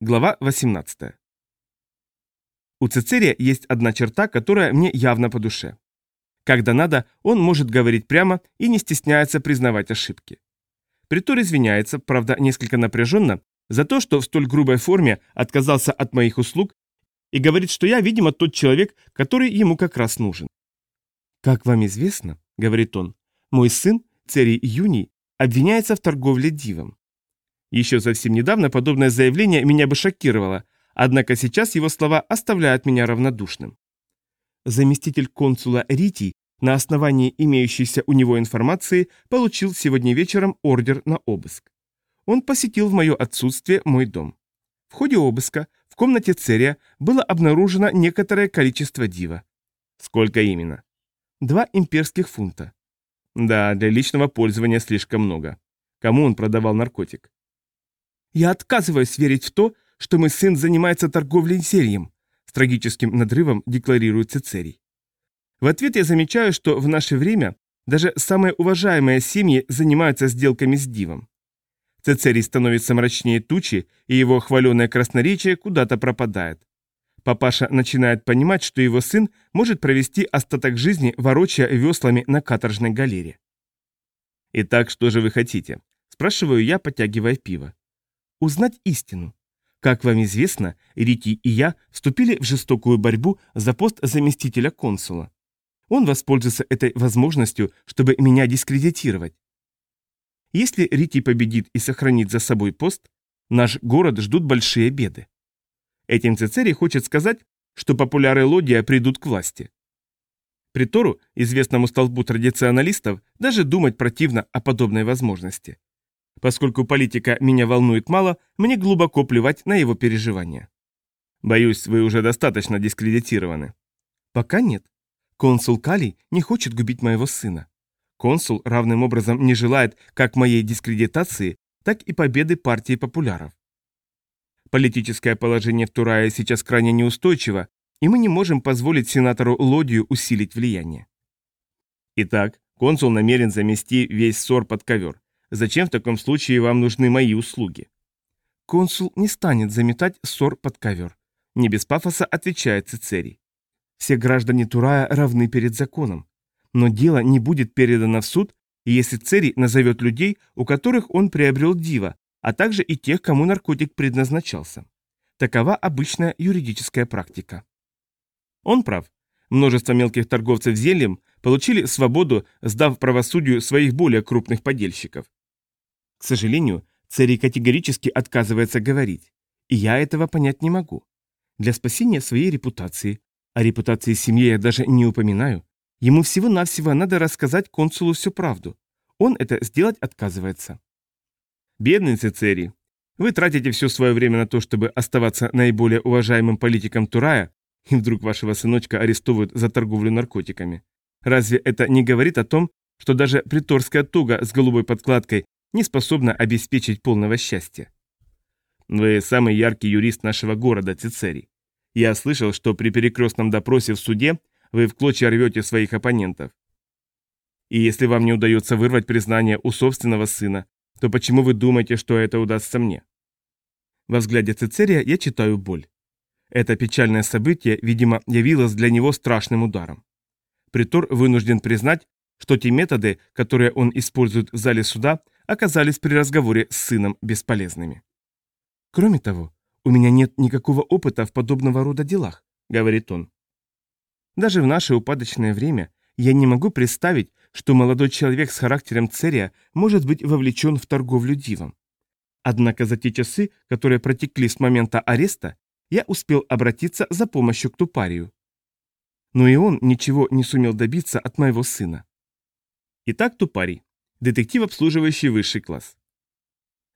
Глава 18. У Цицерия есть одна черта, которая мне явно по душе. Когда надо, он может говорить прямо и не стесняется признавать ошибки. Притор извиняется, правда, несколько напряженно, за то, что в столь грубой форме отказался от моих услуг и говорит, что я, видимо, тот человек, который ему как раз нужен. «Как вам известно, — говорит он, — мой сын, Церий Юний, обвиняется в торговле дивом. Еще совсем недавно подобное заявление меня бы шокировало, однако сейчас его слова оставляют меня равнодушным. Заместитель консула Рити на основании имеющейся у него информации получил сегодня вечером ордер на обыск. Он посетил в мое отсутствие мой дом. В ходе обыска в комнате Церия было обнаружено некоторое количество дива. Сколько именно? Два имперских фунта. Да, для личного пользования слишком много. Кому он продавал наркотик? Я отказываюсь верить в то, что мой сын занимается торговлей зельем, с трагическим надрывом декларирует Цицерий. В ответ я замечаю, что в наше время даже самые уважаемые семьи занимаются сделками с дивом. Цицерий становится мрачнее тучи, и его хваленое красноречие куда-то пропадает. Папаша начинает понимать, что его сын может провести остаток жизни, ворочая веслами на каторжной галере. «Итак, что же вы хотите?» – спрашиваю я, подтягивая пиво узнать истину. Как вам известно, Рики и я вступили в жестокую борьбу за пост заместителя консула. Он воспользуется этой возможностью, чтобы меня дискредитировать. Если Рики победит и сохранит за собой пост, наш город ждут большие беды. Этим Цицерий хочет сказать, что популяры Лодия придут к власти. Притору, известному столбу традиционалистов, даже думать противно о подобной возможности. Поскольку политика меня волнует мало, мне глубоко плевать на его переживания. Боюсь, вы уже достаточно дискредитированы. Пока нет. Консул Калий не хочет губить моего сына. Консул равным образом не желает как моей дискредитации, так и победы партии популяров. Политическое положение в Турае сейчас крайне неустойчиво, и мы не можем позволить сенатору Лодию усилить влияние. Итак, консул намерен замести весь ссор под ковер, Зачем в таком случае вам нужны мои услуги? Консул не станет заметать ссор под ковер. Не без пафоса отвечает Цицерий. Все граждане Турая равны перед законом. Но дело не будет передано в суд, если Церий назовет людей, у которых он приобрел дива, а также и тех, кому наркотик предназначался. Такова обычная юридическая практика. Он прав. Множество мелких торговцев зельем получили свободу, сдав правосудию своих более крупных подельщиков. К сожалению, Церий категорически отказывается говорить, и я этого понять не могу. Для спасения своей репутации, о репутации семьи я даже не упоминаю, ему всего-навсего надо рассказать консулу всю правду. Он это сделать отказывается. Бедный Цицерий, вы тратите все свое время на то, чтобы оставаться наиболее уважаемым политиком Турая, и вдруг вашего сыночка арестовывают за торговлю наркотиками. Разве это не говорит о том, что даже приторская туга с голубой подкладкой не способна обеспечить полного счастья. Вы самый яркий юрист нашего города, Цицерий. Я слышал, что при перекрестном допросе в суде вы в клочья рвете своих оппонентов. И если вам не удается вырвать признание у собственного сына, то почему вы думаете, что это удастся мне? Во взгляде Цицерия я читаю боль. Это печальное событие, видимо, явилось для него страшным ударом. Притор вынужден признать, что те методы, которые он использует в зале суда, оказались при разговоре с сыном бесполезными. «Кроме того, у меня нет никакого опыта в подобного рода делах», — говорит он. «Даже в наше упадочное время я не могу представить, что молодой человек с характером Церия может быть вовлечен в торговлю дивом. Однако за те часы, которые протекли с момента ареста, я успел обратиться за помощью к Тупарию. Но и он ничего не сумел добиться от моего сына. Итак, Тупарий детектив, обслуживающий высший класс.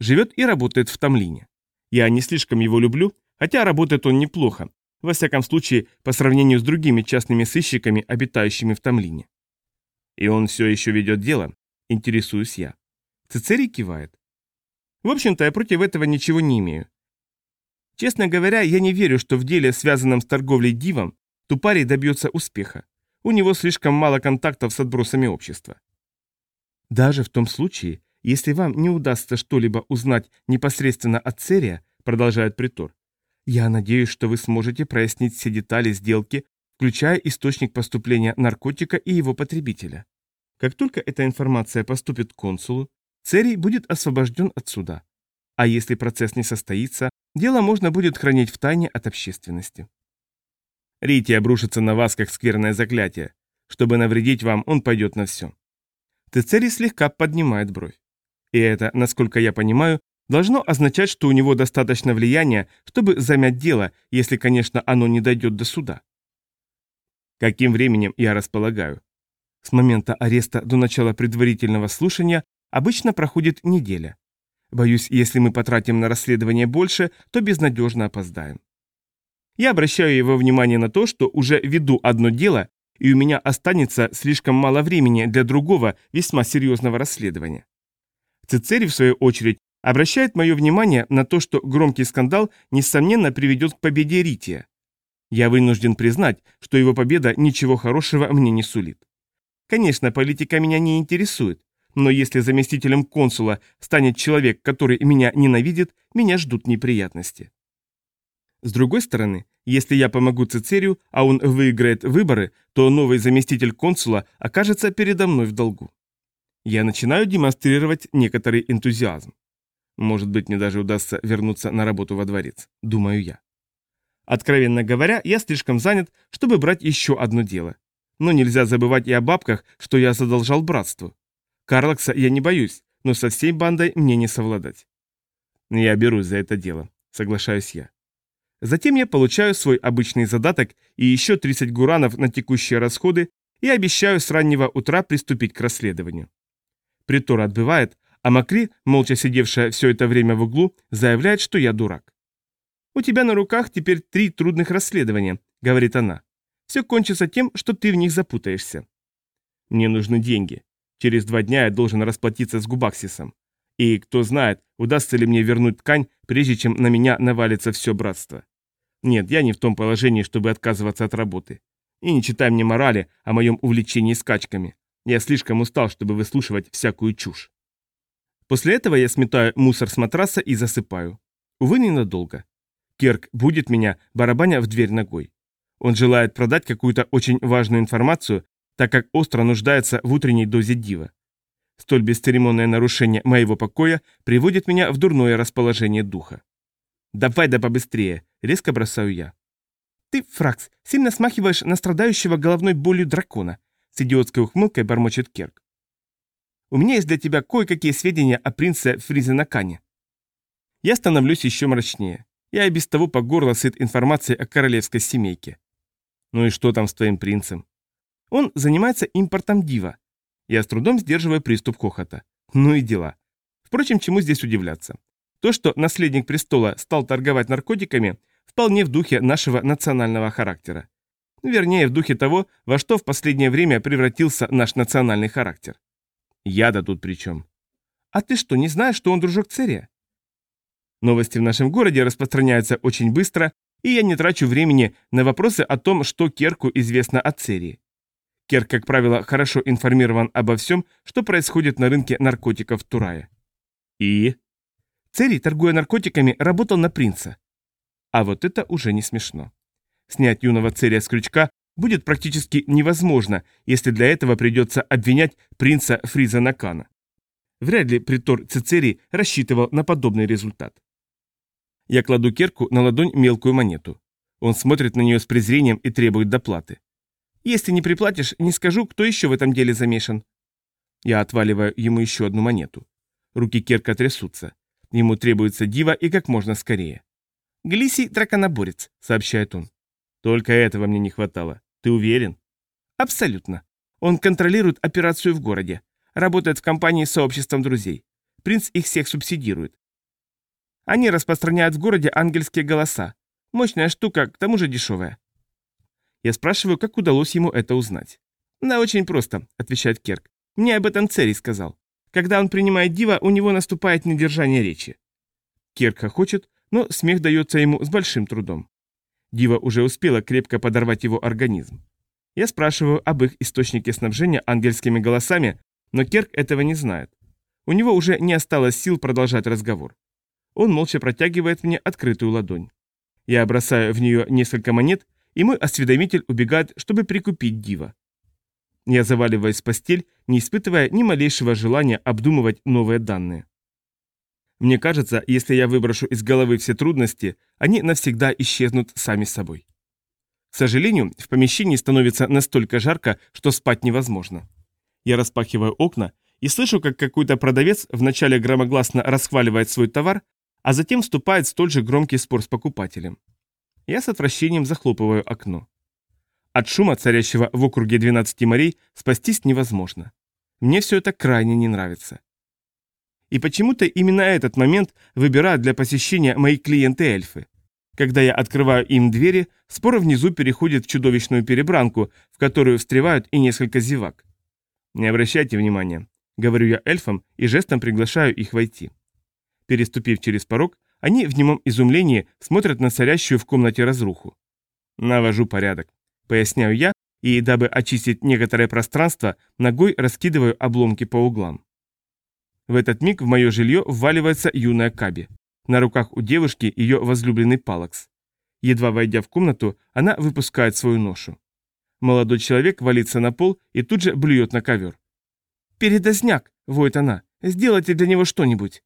Живет и работает в Тамлине. Я не слишком его люблю, хотя работает он неплохо, во всяком случае, по сравнению с другими частными сыщиками, обитающими в Тамлине. И он все еще ведет дело, интересуюсь я. Цицерий кивает. В общем-то, я против этого ничего не имею. Честно говоря, я не верю, что в деле, связанном с торговлей дивом, Тупарий добьется успеха. У него слишком мало контактов с отбросами общества. Даже в том случае, если вам не удастся что-либо узнать непосредственно от Церия, продолжает Притор. Я надеюсь, что вы сможете прояснить все детали сделки, включая источник поступления наркотика и его потребителя. Как только эта информация поступит к консулу, Церий будет освобожден от суда. А если процесс не состоится, дело можно будет хранить в тайне от общественности. Рити обрушится на вас, как скверное заклятие. Чтобы навредить вам, он пойдет на все. Тецерий слегка поднимает бровь. И это, насколько я понимаю, должно означать, что у него достаточно влияния, чтобы замять дело, если, конечно, оно не дойдет до суда. Каким временем я располагаю? С момента ареста до начала предварительного слушания обычно проходит неделя. Боюсь, если мы потратим на расследование больше, то безнадежно опоздаем. Я обращаю его внимание на то, что уже веду одно дело, и у меня останется слишком мало времени для другого, весьма серьезного расследования. Цицерий, в свою очередь, обращает мое внимание на то, что громкий скандал, несомненно, приведет к победе Рития. Я вынужден признать, что его победа ничего хорошего мне не сулит. Конечно, политика меня не интересует, но если заместителем консула станет человек, который меня ненавидит, меня ждут неприятности. С другой стороны, если я помогу Цицерию, а он выиграет выборы, то новый заместитель консула окажется передо мной в долгу. Я начинаю демонстрировать некоторый энтузиазм. Может быть, мне даже удастся вернуться на работу во дворец, думаю я. Откровенно говоря, я слишком занят, чтобы брать еще одно дело. Но нельзя забывать и о бабках, что я задолжал братству. Карлакса я не боюсь, но со всей бандой мне не совладать. Я берусь за это дело, соглашаюсь я. Затем я получаю свой обычный задаток и еще 30 гуранов на текущие расходы и обещаю с раннего утра приступить к расследованию. Притор отбывает, а Макри, молча сидевшая все это время в углу, заявляет, что я дурак. «У тебя на руках теперь три трудных расследования», — говорит она. «Все кончится тем, что ты в них запутаешься». «Мне нужны деньги. Через два дня я должен расплатиться с Губаксисом. И кто знает, удастся ли мне вернуть ткань, прежде чем на меня навалится все братство. Нет, я не в том положении, чтобы отказываться от работы. И не читай мне морали о моем увлечении скачками. Я слишком устал, чтобы выслушивать всякую чушь. После этого я сметаю мусор с матраса и засыпаю. Увы, ненадолго. Керк будет меня, барабаня в дверь ногой. Он желает продать какую-то очень важную информацию, так как остро нуждается в утренней дозе дива. Столь бесцеремонное нарушение моего покоя приводит меня в дурное расположение духа. «Давай да побыстрее!» — резко бросаю я. «Ты, Фракс, сильно смахиваешь на страдающего головной болью дракона», — с идиотской ухмылкой бормочет Керк. «У меня есть для тебя кое-какие сведения о принце Фризенакане». Я становлюсь еще мрачнее. Я и без того по горло сыт информацией о королевской семейке. Ну и что там с твоим принцем? Он занимается импортом дива. Я с трудом сдерживаю приступ хохота. Ну и дела. Впрочем, чему здесь удивляться? То, что наследник престола стал торговать наркотиками, вполне в духе нашего национального характера. Вернее, в духе того, во что в последнее время превратился наш национальный характер. Я-то тут при чем? А ты что, не знаешь, что он дружок Церия? Новости в нашем городе распространяются очень быстро, и я не трачу времени на вопросы о том, что Керку известно о Церии. Керк, как правило, хорошо информирован обо всем, что происходит на рынке наркотиков в Турае. И? Церий, торгуя наркотиками, работал на принца. А вот это уже не смешно. Снять юного Церия с крючка будет практически невозможно, если для этого придется обвинять принца Фриза Накана. Вряд ли притор Цицерий рассчитывал на подобный результат. Я кладу Керку на ладонь мелкую монету. Он смотрит на нее с презрением и требует доплаты. Если не приплатишь, не скажу, кто еще в этом деле замешан. Я отваливаю ему еще одну монету. Руки Керка трясутся. Ему требуется дива и как можно скорее. «Глисий драконоборец», — сообщает он. «Только этого мне не хватало. Ты уверен?» «Абсолютно. Он контролирует операцию в городе. Работает в компании с сообществом друзей. Принц их всех субсидирует. Они распространяют в городе ангельские голоса. Мощная штука, к тому же дешевая. Я спрашиваю, как удалось ему это узнать. «Да очень просто», — отвечает Керк. «Мне об этом Церий сказал. Когда он принимает дива, у него наступает недержание речи. Керк хохочет, но смех дается ему с большим трудом. Дива уже успела крепко подорвать его организм. Я спрашиваю об их источнике снабжения ангельскими голосами, но Керк этого не знает. У него уже не осталось сил продолжать разговор. Он молча протягивает мне открытую ладонь. Я бросаю в нее несколько монет, и мой осведомитель убегает, чтобы прикупить дива. Я заваливаюсь в постель, не испытывая ни малейшего желания обдумывать новые данные. Мне кажется, если я выброшу из головы все трудности, они навсегда исчезнут сами собой. К сожалению, в помещении становится настолько жарко, что спать невозможно. Я распахиваю окна и слышу, как какой-то продавец вначале громогласно расхваливает свой товар, а затем вступает в столь же громкий спор с покупателем. Я с отвращением захлопываю окно. От шума, царящего в округе 12 морей, спастись невозможно. Мне все это крайне не нравится. И почему-то именно этот момент выбирают для посещения мои клиенты-эльфы. Когда я открываю им двери, спор внизу переходит в чудовищную перебранку, в которую встревают и несколько зевак. Не обращайте внимания, говорю я эльфам и жестом приглашаю их войти. Переступив через порог, они в немом изумлении смотрят на царящую в комнате разруху. Навожу порядок, поясняю я, и дабы очистить некоторое пространство, ногой раскидываю обломки по углам. В этот миг в мое жилье вваливается юная Каби. На руках у девушки ее возлюбленный Палакс. Едва войдя в комнату, она выпускает свою ношу. Молодой человек валится на пол и тут же блюет на ковер. «Передозняк!» — воет она. «Сделайте для него что-нибудь!»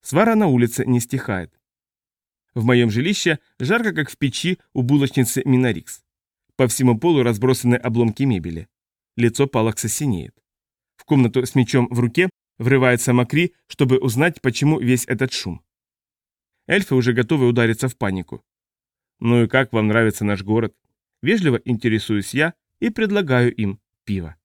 Свара на улице не стихает. В моем жилище жарко, как в печи у булочницы Минорикс. По всему полу разбросаны обломки мебели. Лицо Палакса синеет. В комнату с мечом в руке врывается Макри, чтобы узнать, почему весь этот шум. Эльфы уже готовы удариться в панику. «Ну и как вам нравится наш город?» Вежливо интересуюсь я и предлагаю им пиво.